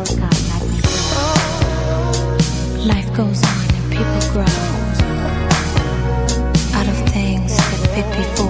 work out like before. Life goes on and people grow out of things that fit before.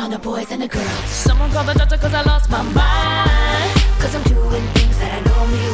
on the boys and the girls. Someone call the doctor cause I lost my mind. Cause I'm doing things that I normally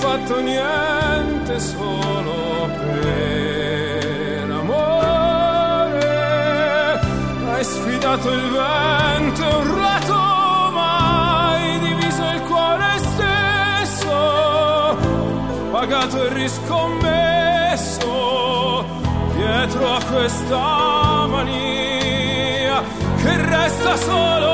fatto niente solo per amore. Hai sfidato il vento, urlato, ma hai diviso il cuore stesso, pagato e riscommesso dietro a questa mania che resta solo.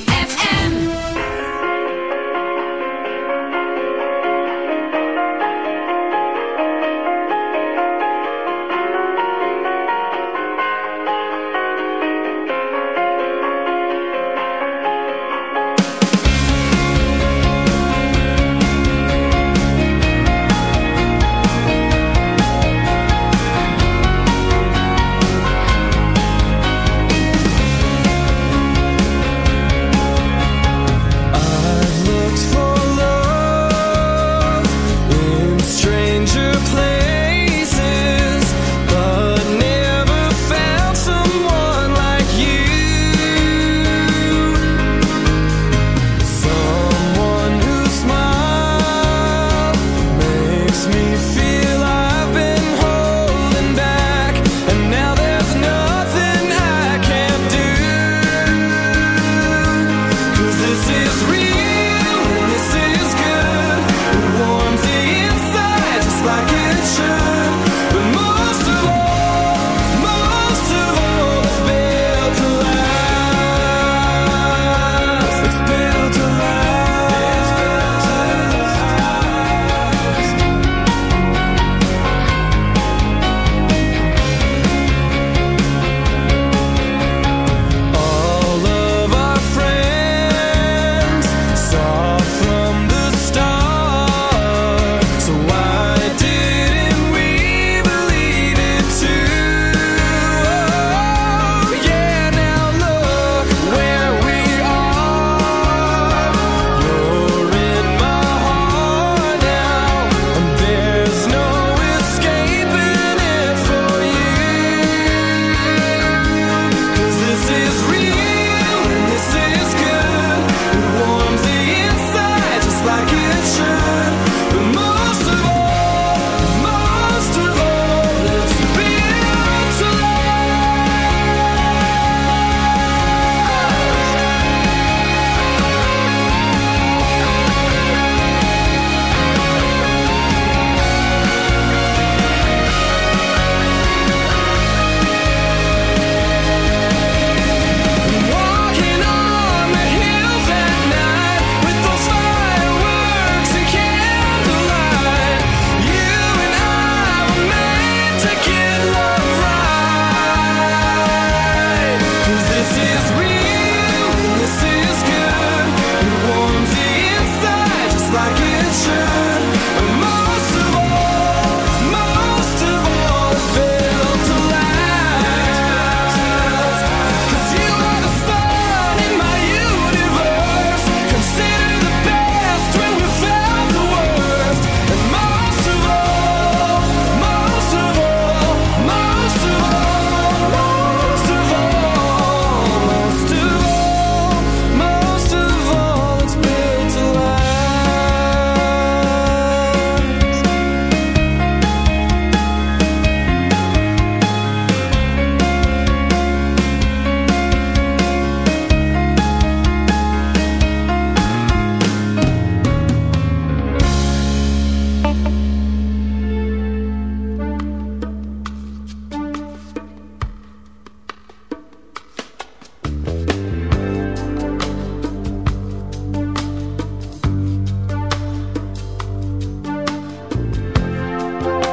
is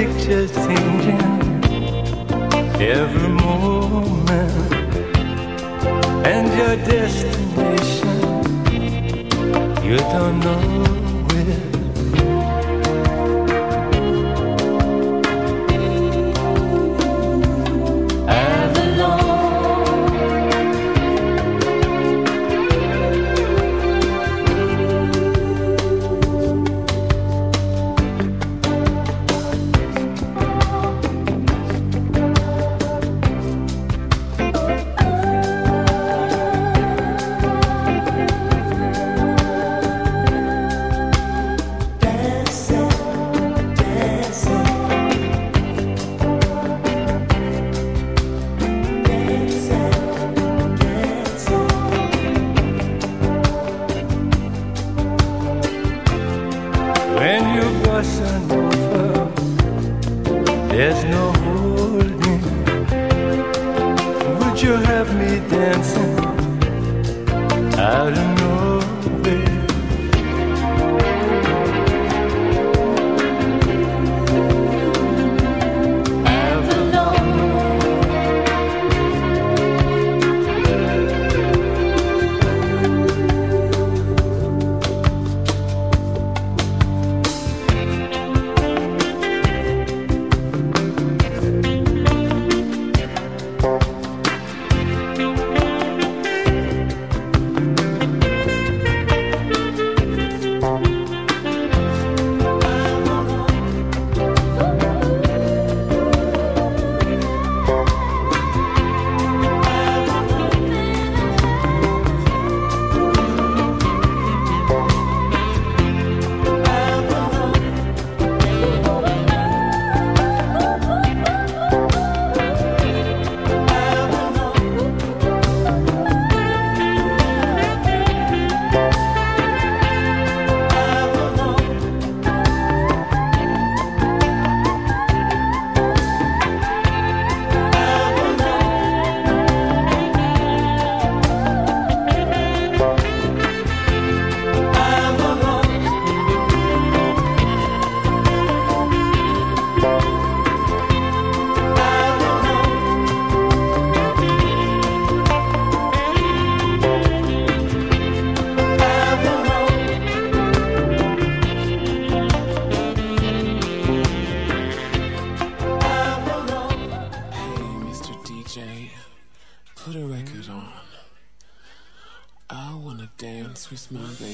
pictures changing every moment, and your destination you don't know. month.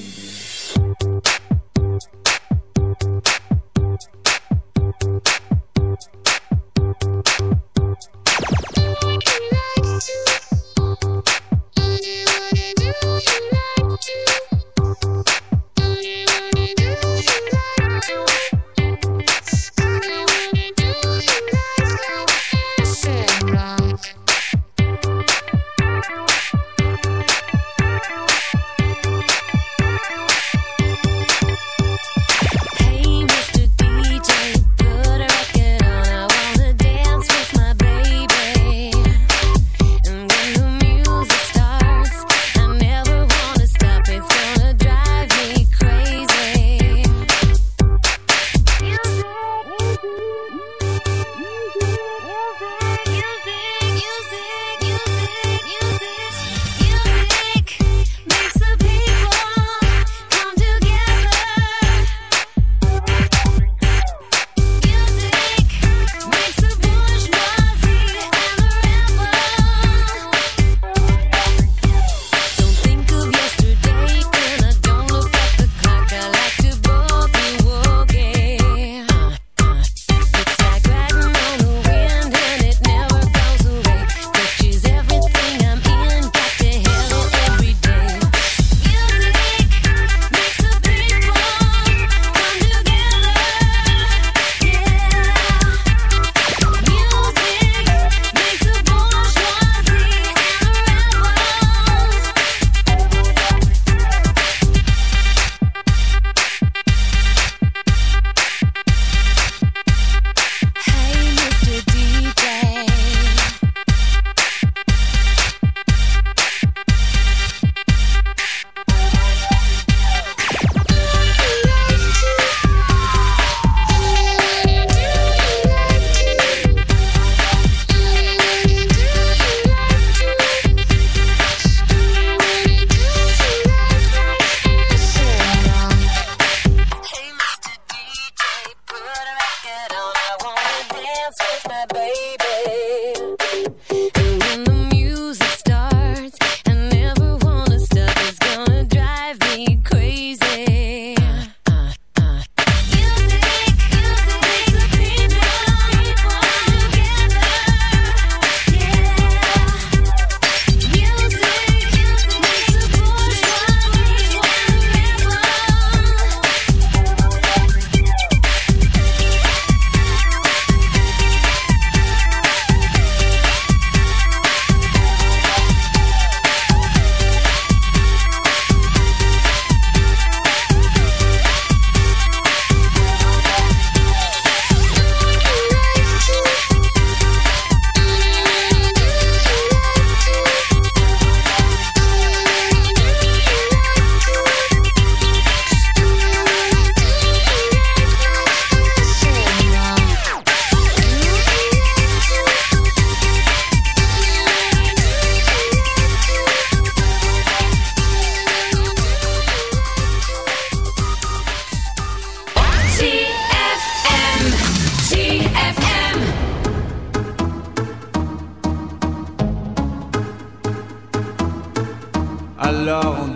alone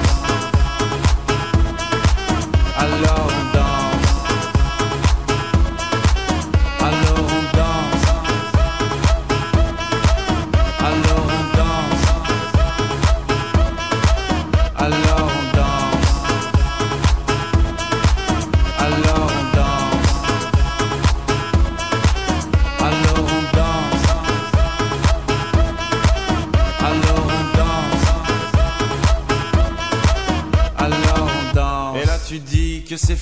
alone.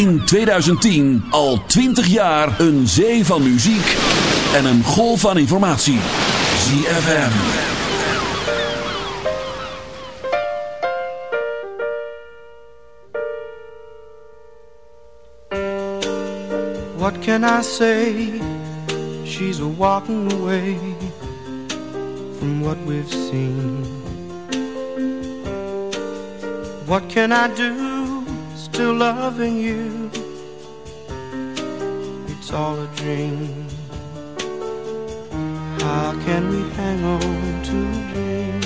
in 2010 al 20 jaar een zee van muziek en een golf van informatie. ZFM. What can I say? She's walking away from what we've seen. What can I do? still loving you. It's all a dream. How can we hang on to a dream?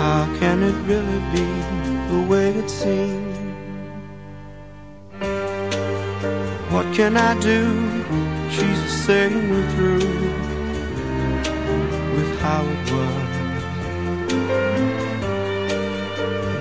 How can it really be the way it seems? What can I do? She's the same we're through with how it was.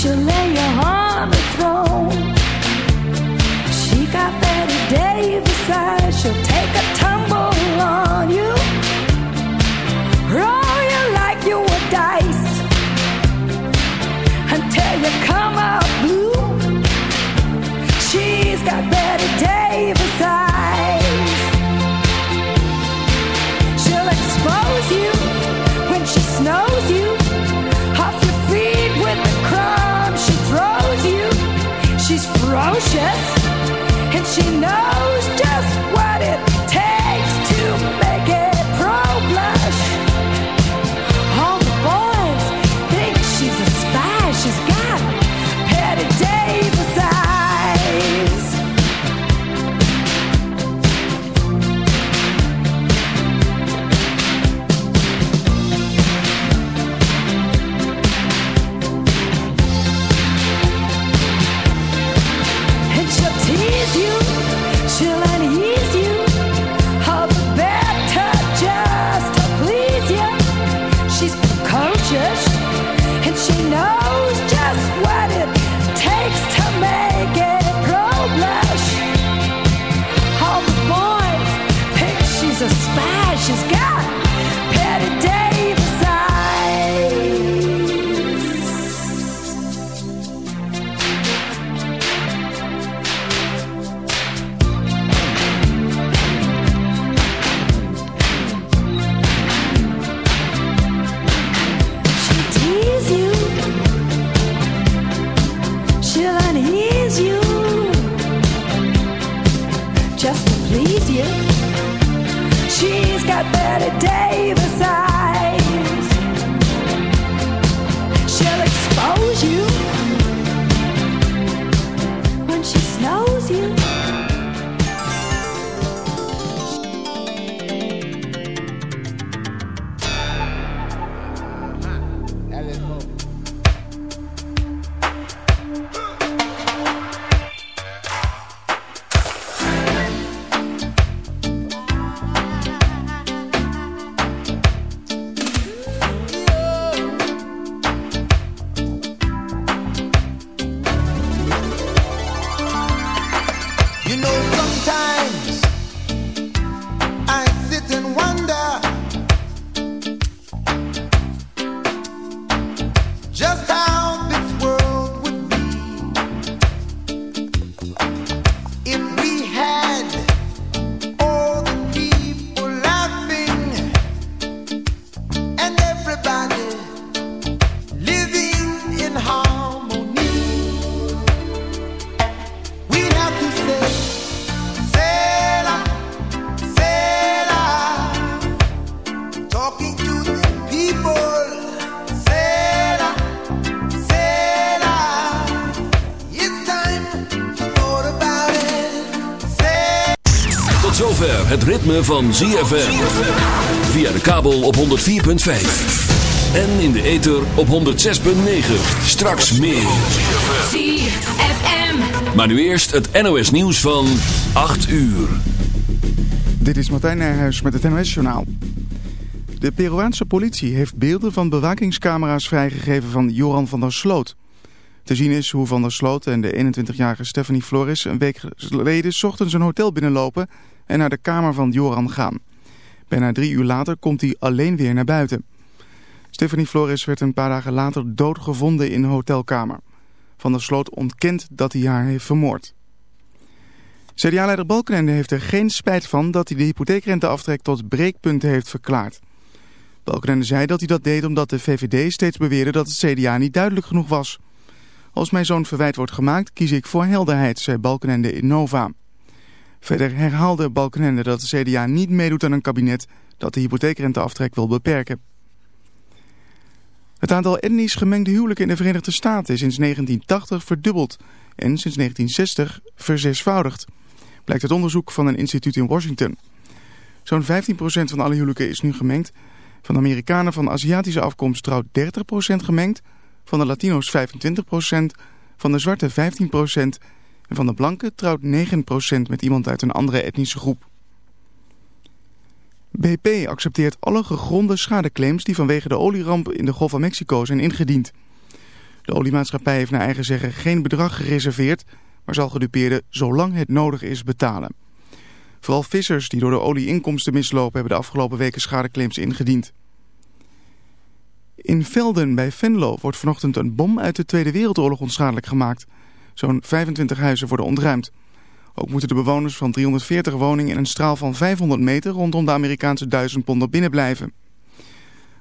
She'll lay you on the throne. She got Betty Davis. She'll take. Ritme van ZFM. Via de kabel op 104.5. En in de ether op 106.9. Straks meer. ZFM. Maar nu eerst het NOS nieuws van 8 uur. Dit is Martijn Nijhuis met het NOS-journaal. De Peruaanse politie heeft beelden van bewakingscamera's vrijgegeven van Joran van der Sloot. Te zien is hoe van der Sloot en de 21-jarige Stephanie Flores een week geleden 's ochtends een hotel binnenlopen en naar de kamer van Joran gaan. Bijna drie uur later komt hij alleen weer naar buiten. Stephanie Flores werd een paar dagen later doodgevonden in een hotelkamer. Van der Sloot ontkent dat hij haar heeft vermoord. CDA-leider Balkenende heeft er geen spijt van dat hij de hypotheekrenteaftrek tot breekpunt heeft verklaard. Balkenende zei dat hij dat deed omdat de VVD steeds beweerde dat het CDA niet duidelijk genoeg was. Als mij zo'n verwijt wordt gemaakt, kies ik voor helderheid, zei Balkenende in Nova. Verder herhaalde Balkenende dat de CDA niet meedoet aan een kabinet dat de hypotheekrenteaftrek wil beperken. Het aantal etnisch gemengde huwelijken in de Verenigde Staten is sinds 1980 verdubbeld en sinds 1960 verzesvoudigd. Blijkt uit onderzoek van een instituut in Washington. Zo'n 15% van alle huwelijken is nu gemengd. Van Amerikanen van Aziatische afkomst trouwt 30% gemengd. Van de Latino's 25%. Van de zwarte 15%. En van de blanken trouwt 9% met iemand uit een andere etnische groep. BP accepteert alle gegronde schadeclaims die vanwege de olieramp in de Golf van Mexico zijn ingediend. De oliemaatschappij heeft naar eigen zeggen geen bedrag gereserveerd, maar zal gedupeerden zolang het nodig is betalen. Vooral vissers die door de olieinkomsten mislopen hebben de afgelopen weken schadeclaims ingediend. In Velden bij Venlo wordt vanochtend een bom uit de Tweede Wereldoorlog onschadelijk gemaakt. Zo'n 25 huizen worden ontruimd. Ook moeten de bewoners van 340 woningen in een straal van 500 meter rondom de Amerikaanse duizendponder binnen blijven.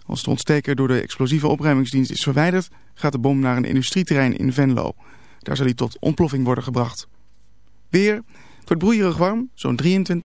Als de ontsteker door de explosieve opruimingsdienst is verwijderd, gaat de bom naar een industrieterrein in Venlo. Daar zal hij tot ontploffing worden gebracht. Weer, wordt broeierig warm, zo'n 23